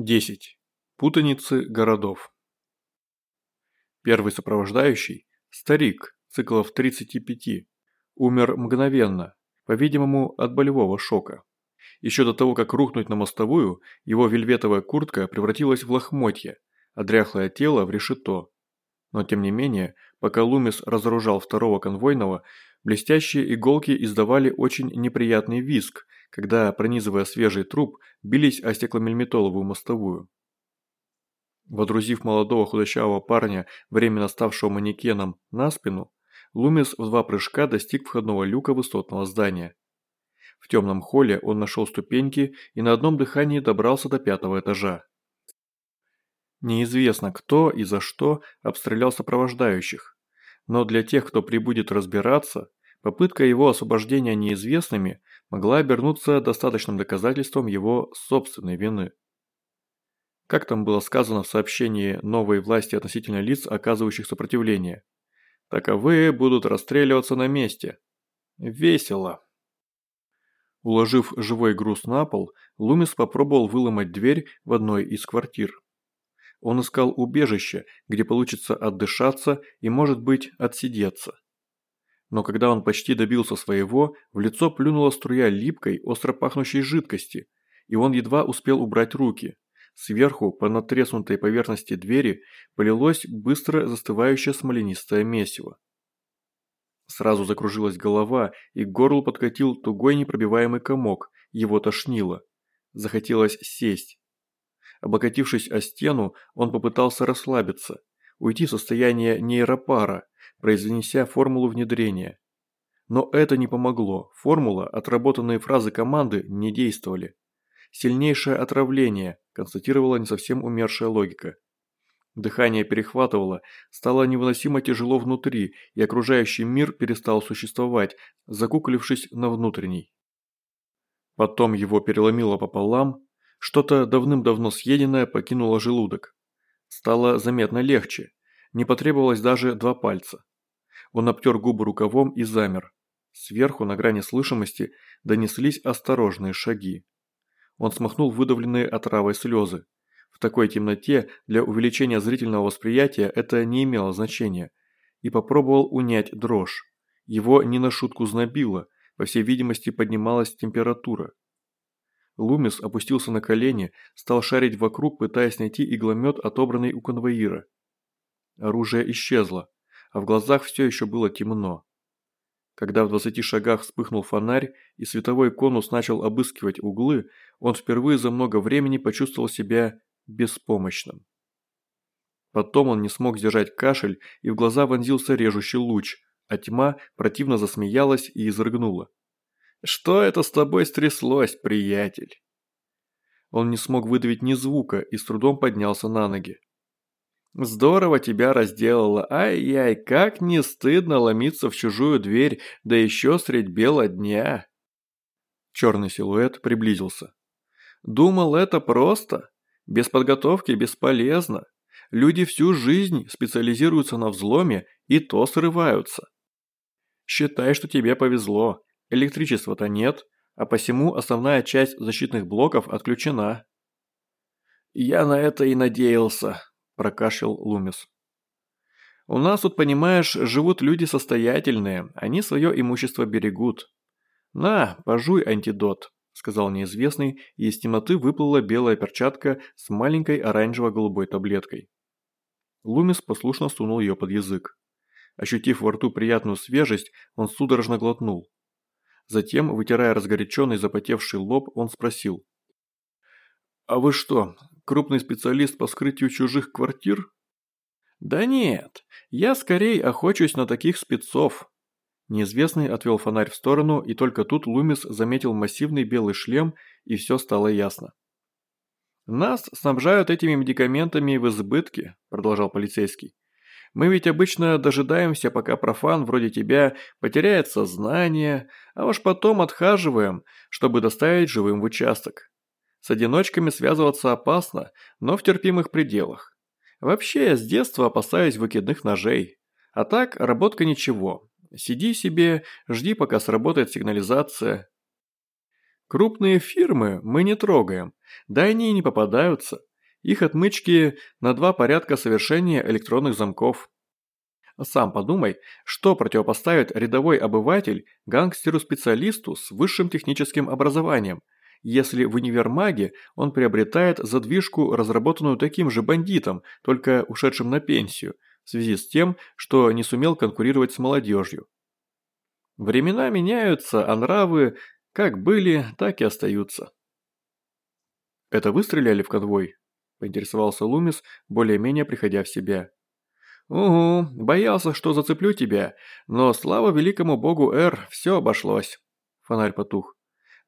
10. Путаницы городов. Первый сопровождающий, старик, циклов 35, умер мгновенно, по-видимому, от болевого шока. Еще до того, как рухнуть на мостовую, его вельветовая куртка превратилась в лохмотье, а дряхлое тело в решето. Но тем не менее, пока Лумис разоружал второго конвойного, блестящие иголки издавали очень неприятный визг, когда, пронизывая свежий труп, бились о стекломельметоловую мостовую. Водрузив молодого худощавого парня, временно ставшего манекеном, на спину, Лумис в два прыжка достиг входного люка высотного здания. В темном холле он нашел ступеньки и на одном дыхании добрался до пятого этажа. Неизвестно, кто и за что обстрелял сопровождающих, но для тех, кто прибудет разбираться, попытка его освобождения неизвестными могла обернуться достаточным доказательством его собственной вины. Как там было сказано в сообщении новой власти относительно лиц, оказывающих сопротивление? Таковые будут расстреливаться на месте. Весело. Уложив живой груз на пол, Лумис попробовал выломать дверь в одной из квартир. Он искал убежище, где получится отдышаться и, может быть, отсидеться но когда он почти добился своего, в лицо плюнула струя липкой, остро пахнущей жидкости, и он едва успел убрать руки. Сверху, по натреснутой поверхности двери, полилось быстро застывающее смоленистое месиво. Сразу закружилась голова, и к горлу подкатил тугой непробиваемый комок, его тошнило. Захотелось сесть. Облокотившись о стену, он попытался расслабиться, уйти в состояние нейропара, произнеся формулу внедрения. Но это не помогло, формула, отработанные фразы команды не действовали. Сильнейшее отравление, констатировала не совсем умершая логика. Дыхание перехватывало, стало невыносимо тяжело внутри, и окружающий мир перестал существовать, закуколившись на внутренний. Потом его переломило пополам, что-то давным-давно съеденное покинуло желудок. Стало заметно легче, не потребовалось даже два пальца. Он обтер губы рукавом и замер. Сверху, на грани слышимости, донеслись осторожные шаги. Он смахнул выдавленные отравой слезы. В такой темноте для увеличения зрительного восприятия это не имело значения. И попробовал унять дрожь. Его не на шутку знобило, по всей видимости поднималась температура. Лумис опустился на колени, стал шарить вокруг, пытаясь найти игломет, отобранный у конвоира. Оружие исчезло а в глазах все еще было темно. Когда в двадцати шагах вспыхнул фонарь и световой конус начал обыскивать углы, он впервые за много времени почувствовал себя беспомощным. Потом он не смог сдержать кашель, и в глаза вонзился режущий луч, а тьма противно засмеялась и изрыгнула. «Что это с тобой стряслось, приятель?» Он не смог выдавить ни звука и с трудом поднялся на ноги. Здорово тебя разделало. Ай-яй, как не стыдно ломиться в чужую дверь, да еще средь бела дня. Черный силуэт приблизился. Думал, это просто? Без подготовки бесполезно. Люди всю жизнь специализируются на взломе и то срываются. Считай, что тебе повезло. Электричества-то нет, а посему основная часть защитных блоков отключена. Я на это и надеялся, прокашлял Лумис. «У нас тут, понимаешь, живут люди состоятельные, они свое имущество берегут. На, пожуй антидот», – сказал неизвестный, и из темноты выплыла белая перчатка с маленькой оранжево-голубой таблеткой. Лумис послушно сунул ее под язык. Ощутив во рту приятную свежесть, он судорожно глотнул. Затем, вытирая разгоряченный запотевший лоб, он спросил. «А вы что, Крупный специалист по скрытию чужих квартир? Да нет, я скорее охочусь на таких спецов. Неизвестный отвел фонарь в сторону, и только тут Лумис заметил массивный белый шлем, и все стало ясно. «Нас снабжают этими медикаментами в избытке», – продолжал полицейский. «Мы ведь обычно дожидаемся, пока профан вроде тебя потеряет сознание, а уж потом отхаживаем, чтобы доставить живым в участок. С одиночками связываться опасно, но в терпимых пределах. Вообще, я с детства опасаюсь выкидных ножей. А так, работка ничего. Сиди себе, жди, пока сработает сигнализация. Крупные фирмы мы не трогаем, да они и не попадаются. Их отмычки на два порядка совершения электронных замков. Сам подумай, что противопоставит рядовой обыватель гангстеру-специалисту с высшим техническим образованием, если в универмаге он приобретает задвижку, разработанную таким же бандитом, только ушедшим на пенсию, в связи с тем, что не сумел конкурировать с молодежью. Времена меняются, а нравы как были, так и остаются. «Это вы стреляли в конвой?» – поинтересовался Лумис, более-менее приходя в себя. «Угу, боялся, что зацеплю тебя, но слава великому богу Эр, все обошлось». Фонарь потух.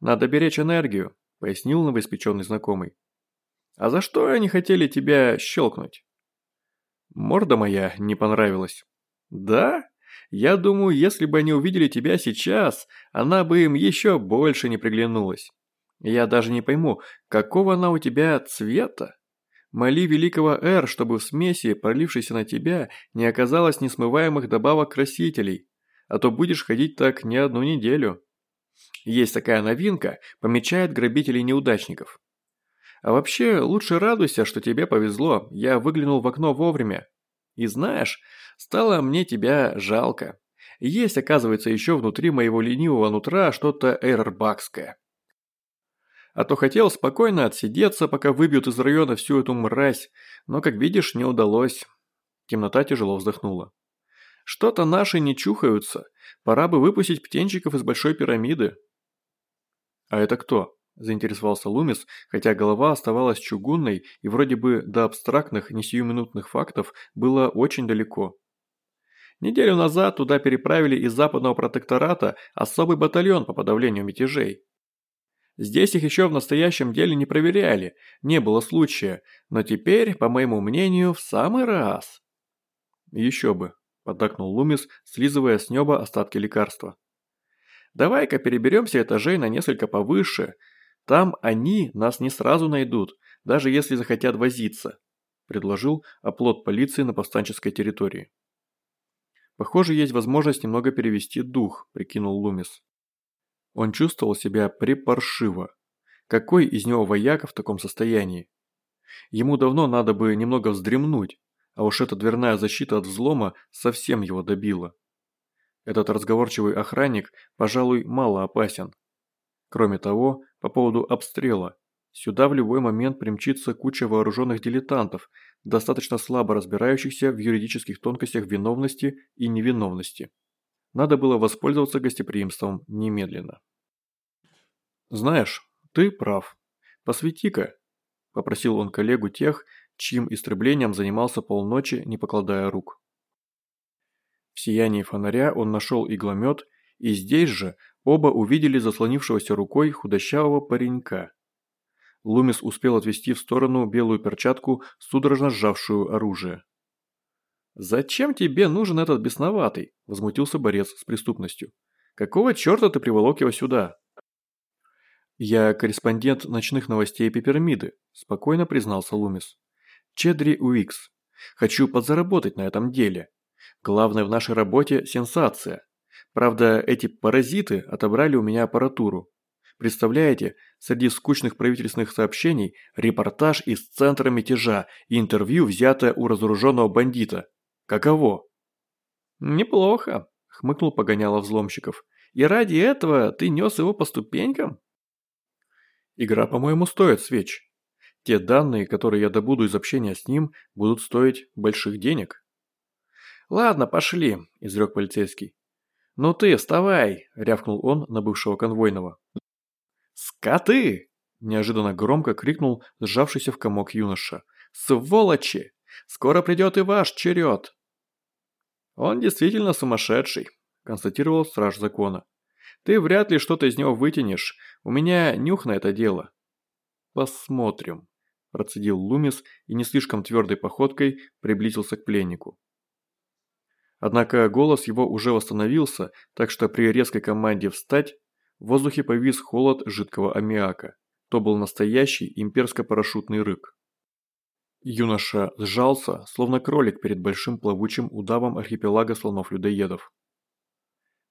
«Надо беречь энергию», – пояснил новоиспеченный знакомый. «А за что они хотели тебя щелкнуть?» «Морда моя не понравилась». «Да? Я думаю, если бы они увидели тебя сейчас, она бы им еще больше не приглянулась. Я даже не пойму, какого она у тебя цвета?» Моли великого Эр, чтобы в смеси, пролившейся на тебя, не оказалось несмываемых добавок красителей, а то будешь ходить так не одну неделю. Есть такая новинка, помечает грабителей-неудачников. А вообще, лучше радуйся, что тебе повезло, я выглянул в окно вовремя. И знаешь, стало мне тебя жалко. Есть, оказывается, еще внутри моего ленивого нутра что-то эйрбакское а то хотел спокойно отсидеться, пока выбьют из района всю эту мразь, но, как видишь, не удалось. Темнота тяжело вздохнула. Что-то наши не чухаются, пора бы выпустить птенчиков из большой пирамиды. А это кто? Заинтересовался Лумис, хотя голова оставалась чугунной и вроде бы до абстрактных, несиюминутных фактов было очень далеко. Неделю назад туда переправили из западного протектората особый батальон по подавлению мятежей. Здесь их еще в настоящем деле не проверяли, не было случая, но теперь, по моему мнению, в самый раз. Еще бы, поддакнул Лумис, слизывая с неба остатки лекарства. Давай-ка переберемся этажей на несколько повыше. Там они нас не сразу найдут, даже если захотят возиться, предложил оплот полиции на повстанческой территории. Похоже, есть возможность немного перевести дух, прикинул Лумис. Он чувствовал себя припаршиво. Какой из него вояка в таком состоянии? Ему давно надо бы немного вздремнуть, а уж эта дверная защита от взлома совсем его добила. Этот разговорчивый охранник, пожалуй, мало опасен. Кроме того, по поводу обстрела. Сюда в любой момент примчится куча вооруженных дилетантов, достаточно слабо разбирающихся в юридических тонкостях виновности и невиновности. Надо было воспользоваться гостеприимством немедленно. «Знаешь, ты прав. Посвети-ка», – попросил он коллегу тех, чьим истреблением занимался полночи, не покладая рук. В сиянии фонаря он нашел игломет, и здесь же оба увидели заслонившегося рукой худощавого паренька. Лумис успел отвести в сторону белую перчатку, судорожно сжавшую оружие. «Зачем тебе нужен этот бесноватый?» – возмутился борец с преступностью. «Какого черта ты приволок его сюда?» «Я корреспондент ночных новостей Пипермиды», – спокойно признался Лумис. «Чедри Уикс. Хочу подзаработать на этом деле. Главное в нашей работе – сенсация. Правда, эти паразиты отобрали у меня аппаратуру. Представляете, среди скучных правительственных сообщений репортаж из центра мятежа и интервью, взятое у разоруженного бандита. Каково?» «Неплохо», – хмыкнул погоняло взломщиков. «И ради этого ты нес его по ступенькам?» «Игра, по-моему, стоит свеч. Те данные, которые я добуду из общения с ним, будут стоить больших денег». «Ладно, пошли», – изрек полицейский. «Ну ты, вставай!» – рявкнул он на бывшего конвойного. «Скоты!» – неожиданно громко крикнул сжавшийся в комок юноша. «Сволочи! Скоро придет и ваш черед!» «Он действительно сумасшедший», – констатировал страж закона. «Ты вряд ли что-то из него вытянешь. У меня нюх на это дело». «Посмотрим», – процедил Лумис и не слишком твердой походкой приблизился к пленнику. Однако голос его уже восстановился, так что при резкой команде «встать» в воздухе повис холод жидкого аммиака. То был настоящий имперско-парашютный рык. Юноша сжался, словно кролик перед большим плавучим удавом архипелага слонов-людоедов.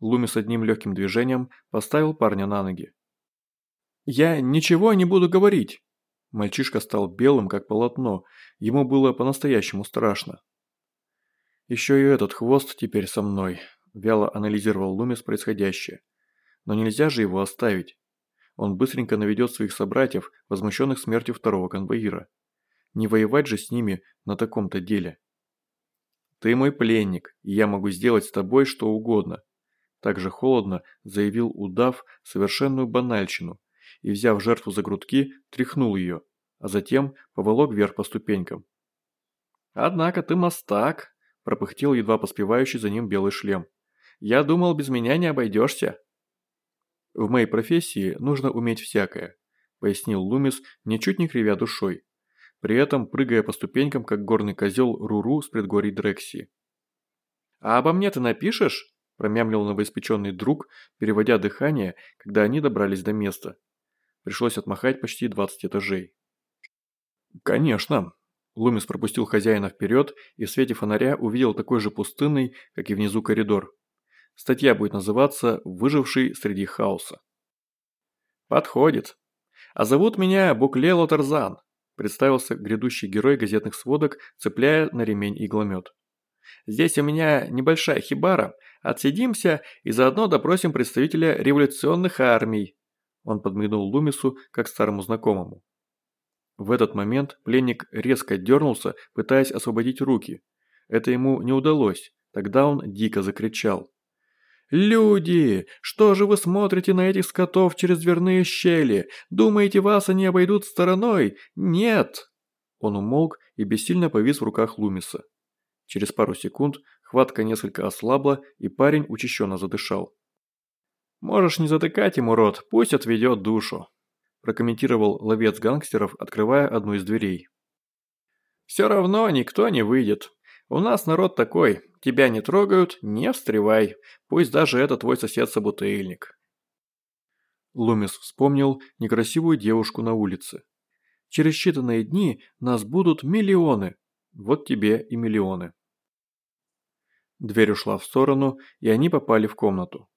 Лумис одним легким движением поставил парня на ноги. «Я ничего не буду говорить!» Мальчишка стал белым, как полотно, ему было по-настоящему страшно. «Еще и этот хвост теперь со мной», – вяло анализировал Лумис происходящее. «Но нельзя же его оставить. Он быстренько наведет своих собратьев, возмущенных смертью второго конвоира. Не воевать же с ними на таком-то деле». «Ты мой пленник, и я могу сделать с тобой что угодно», – также холодно заявил удав совершенную банальщину и, взяв жертву за грудки, тряхнул ее, а затем поволок вверх по ступенькам. «Однако ты мастак», пропыхтел едва поспевающий за ним белый шлем. «Я думал, без меня не обойдешься». «В моей профессии нужно уметь всякое», – пояснил Лумис, ничуть не кривя душой, при этом прыгая по ступенькам, как горный козел Руру с предгорий Дрексии. «А обо мне ты напишешь?» – промямлил новоиспеченный друг, переводя дыхание, когда они добрались до места. Пришлось отмахать почти 20 этажей. «Конечно», Лумис пропустил хозяина вперед и в свете фонаря увидел такой же пустынный, как и внизу коридор. Статья будет называться «Выживший среди хаоса». «Подходит. А зовут меня Буклело Тарзан», представился грядущий герой газетных сводок, цепляя на ремень игломет. «Здесь у меня небольшая хибара, отсидимся и заодно допросим представителя революционных армий». Он подмигнул Лумису, как старому знакомому. В этот момент пленник резко дернулся, пытаясь освободить руки. Это ему не удалось, тогда он дико закричал. «Люди! Что же вы смотрите на этих скотов через дверные щели? Думаете, вас они обойдут стороной? Нет!» Он умолк и бессильно повис в руках Лумиса. Через пару секунд хватка несколько ослабла, и парень учащенно задышал. «Можешь не затыкать ему рот, пусть отведет душу», прокомментировал ловец гангстеров, открывая одну из дверей. «Все равно никто не выйдет. У нас народ такой, тебя не трогают, не встревай, пусть даже это твой сосед-собутыльник». Лумис вспомнил некрасивую девушку на улице. «Через считанные дни нас будут миллионы. Вот тебе и миллионы». Дверь ушла в сторону, и они попали в комнату.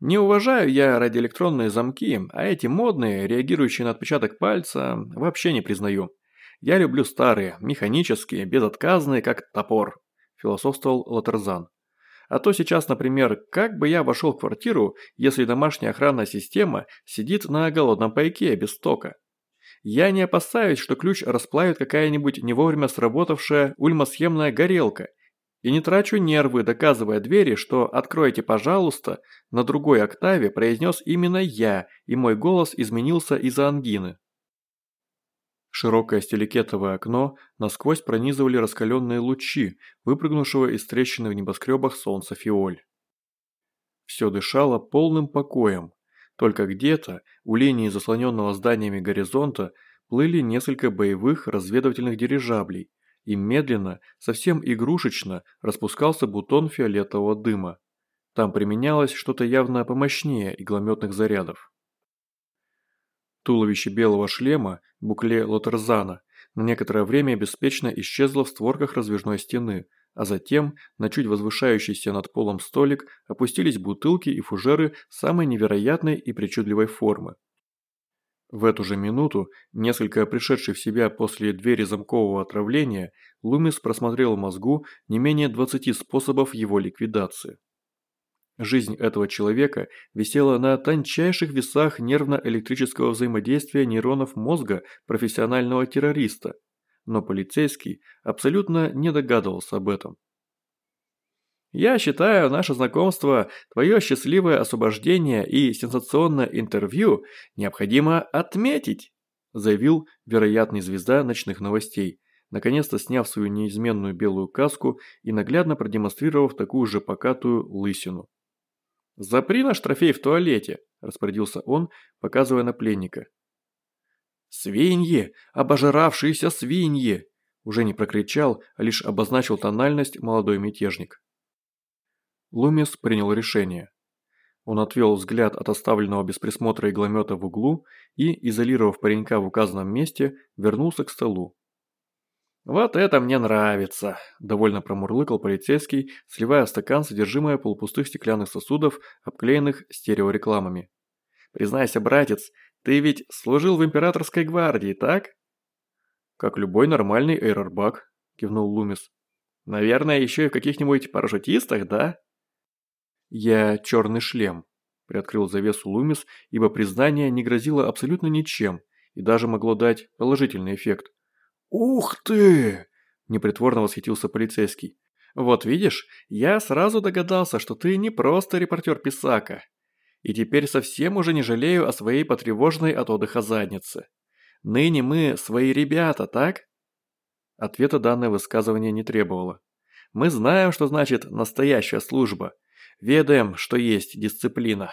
Не уважаю я радиоэлектронные замки, а эти модные, реагирующие на отпечаток пальца, вообще не признаю. Я люблю старые, механические, безотказные, как топор», – философствовал Латерзан. «А то сейчас, например, как бы я вошел в квартиру, если домашняя охранная система сидит на голодном пайке без тока? Я не опасаюсь, что ключ расплавит какая-нибудь не вовремя сработавшая ульмосхемная горелка, и не трачу нервы, доказывая двери, что «откройте, пожалуйста» на другой октаве произнес именно я, и мой голос изменился из-за ангины. Широкое стелекетовое окно насквозь пронизывали раскаленные лучи, выпрыгнувшего из трещины в небоскребах солнца фиоль. Все дышало полным покоем, только где-то, у линии заслоненного зданиями горизонта, плыли несколько боевых разведывательных дирижаблей, и медленно, совсем игрушечно, распускался бутон фиолетового дыма. Там применялось что-то явно помощнее иглометных зарядов. Туловище белого шлема, букле Лотерзана, на некоторое время беспечно исчезло в створках раздвижной стены, а затем на чуть возвышающийся над полом столик опустились бутылки и фужеры самой невероятной и причудливой формы. В эту же минуту, несколько пришедший в себя после двери замкового отравления, Лумис просмотрел в мозгу не менее 20 способов его ликвидации. Жизнь этого человека висела на тончайших весах нервно-электрического взаимодействия нейронов мозга профессионального террориста, но полицейский абсолютно не догадывался об этом. Я считаю наше знакомство, твое счастливое освобождение и сенсационное интервью необходимо отметить», заявил вероятный звезда ночных новостей, наконец-то сняв свою неизменную белую каску и наглядно продемонстрировав такую же покатую лысину. «Запри наш трофей в туалете», – распорядился он, показывая на пленника. «Свиньи! Обожравшиеся свиньи!» Уже не прокричал, а лишь обозначил тональность молодой мятежник. Лумис принял решение. Он отвел взгляд от оставленного без присмотра игломета в углу и, изолировав паренька в указанном месте, вернулся к столу. «Вот это мне нравится!» – довольно промурлыкал полицейский, сливая стакан содержимое полупустых стеклянных сосудов, обклеенных стереорекламами. «Признайся, братец, ты ведь служил в императорской гвардии, так?» «Как любой нормальный эйрорбак», – кивнул Лумис. «Наверное, еще и в каких-нибудь парашютистах, да?» «Я черный шлем», – приоткрыл завесу Лумис, ибо признание не грозило абсолютно ничем и даже могло дать положительный эффект. «Ух ты!» – непритворно восхитился полицейский. «Вот видишь, я сразу догадался, что ты не просто репортер Писака. И теперь совсем уже не жалею о своей потревоженной от отдыха заднице. Ныне мы свои ребята, так?» Ответа данное высказывание не требовало. «Мы знаем, что значит настоящая служба. Ведаем, что есть дисциплина».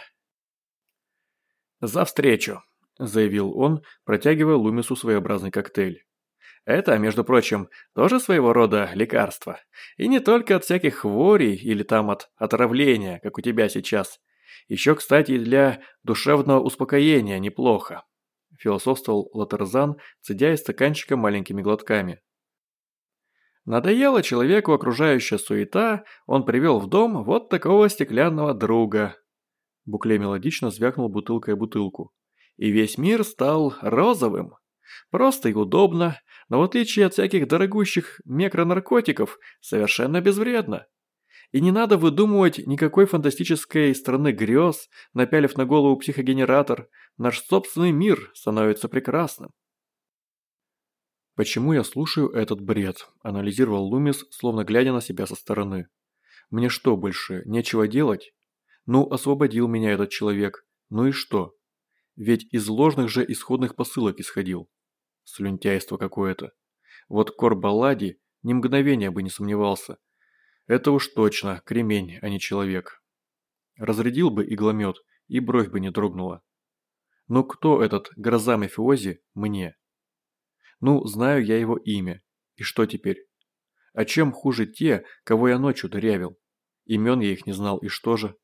«За встречу», – заявил он, протягивая Лумису своеобразный коктейль. «Это, между прочим, тоже своего рода лекарство. И не только от всяких хворей или там от отравления, как у тебя сейчас. Еще, кстати, для душевного успокоения неплохо философствовал Латерзан, цедя из стаканчика маленькими глотками. Надоела человеку окружающая суета, он привел в дом вот такого стеклянного друга. Букле мелодично звякнул бутылкой бутылку. И весь мир стал розовым. Просто и удобно, но в отличие от всяких дорогущих микронаркотиков, совершенно безвредно. И не надо выдумывать никакой фантастической страны грез, напялив на голову психогенератор. Наш собственный мир становится прекрасным. «Почему я слушаю этот бред?» – анализировал Лумис, словно глядя на себя со стороны. «Мне что больше, нечего делать? Ну, освободил меня этот человек. Ну и что? Ведь из ложных же исходных посылок исходил. Слюнтяйство какое-то. Вот Кор Баллади ни мгновения бы не сомневался. Это уж точно кремень, а не человек. Разрядил бы игломет, и бровь бы не дрогнула. Но кто этот гроза мафиози мне? Ну, знаю я его имя. И что теперь? А чем хуже те, кого я ночью дырявил? Имен я их не знал, и что же?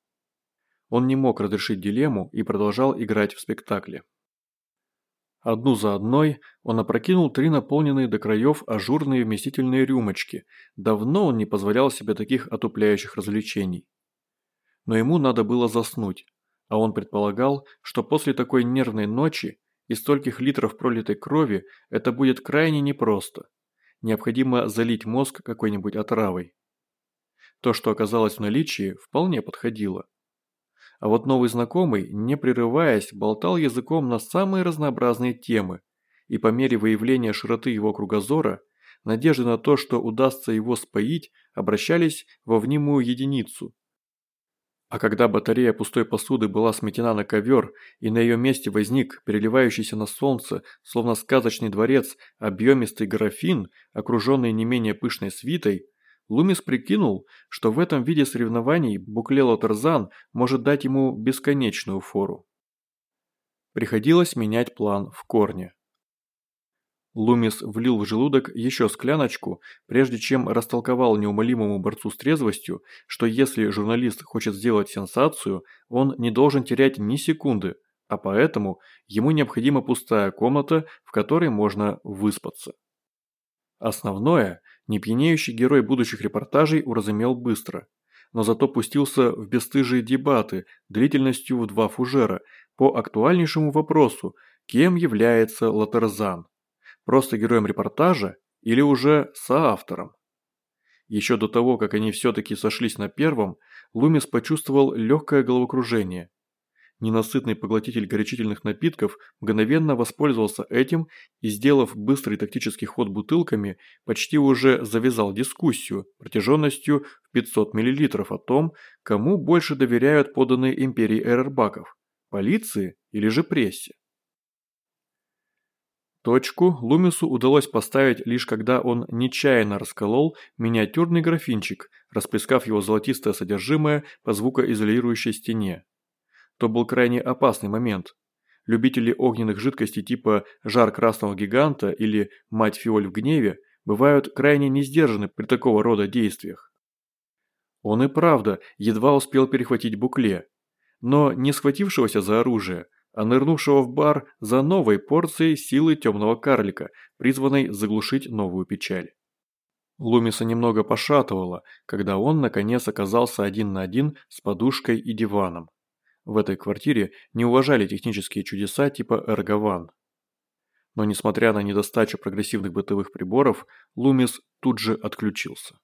Он не мог разрешить дилемму и продолжал играть в спектакле. Одну за одной он опрокинул три наполненные до краев ажурные вместительные рюмочки. Давно он не позволял себе таких отупляющих развлечений. Но ему надо было заснуть, а он предполагал, что после такой нервной ночи и стольких литров пролитой крови это будет крайне непросто. Необходимо залить мозг какой-нибудь отравой. То, что оказалось в наличии, вполне подходило. А вот новый знакомый, не прерываясь, болтал языком на самые разнообразные темы, и по мере выявления широты его кругозора, надежды на то, что удастся его споить, обращались во внимую единицу. А когда батарея пустой посуды была сметена на ковер, и на ее месте возник переливающийся на солнце, словно сказочный дворец, объемистый графин, окруженный не менее пышной свитой, Лумис прикинул, что в этом виде соревнований Буклело Тарзан может дать ему бесконечную фору. Приходилось менять план в корне. Лумис влил в желудок еще скляночку, прежде чем растолковал неумолимому борцу с трезвостью, что если журналист хочет сделать сенсацию, он не должен терять ни секунды, а поэтому ему необходима пустая комната, в которой можно выспаться. Основное Непьянеющий герой будущих репортажей уразумел быстро, но зато пустился в бесстыжие дебаты длительностью в два фужера по актуальнейшему вопросу, кем является Латерзан. Просто героем репортажа или уже соавтором? Еще до того, как они все-таки сошлись на первом, Лумис почувствовал легкое головокружение – Ненасытный поглотитель горячительных напитков мгновенно воспользовался этим и, сделав быстрый тактический ход бутылками, почти уже завязал дискуссию протяженностью в 500 мл о том, кому больше доверяют поданные империи эрербаков – полиции или же прессе. Точку Лумису удалось поставить лишь когда он нечаянно расколол миниатюрный графинчик, расплескав его золотистое содержимое по звукоизолирующей стене то был крайне опасный момент. Любители огненных жидкостей типа «жар красного гиганта» или «мать фиоль в гневе» бывают крайне несдержаны при такого рода действиях. Он и правда едва успел перехватить букле, но не схватившегося за оружие, а нырнувшего в бар за новой порцией силы темного карлика, призванной заглушить новую печаль. Лумиса немного пошатывало, когда он наконец оказался один на один с подушкой и диваном. В этой квартире не уважали технические чудеса типа Эргован. Но несмотря на недостачу прогрессивных бытовых приборов, Лумис тут же отключился.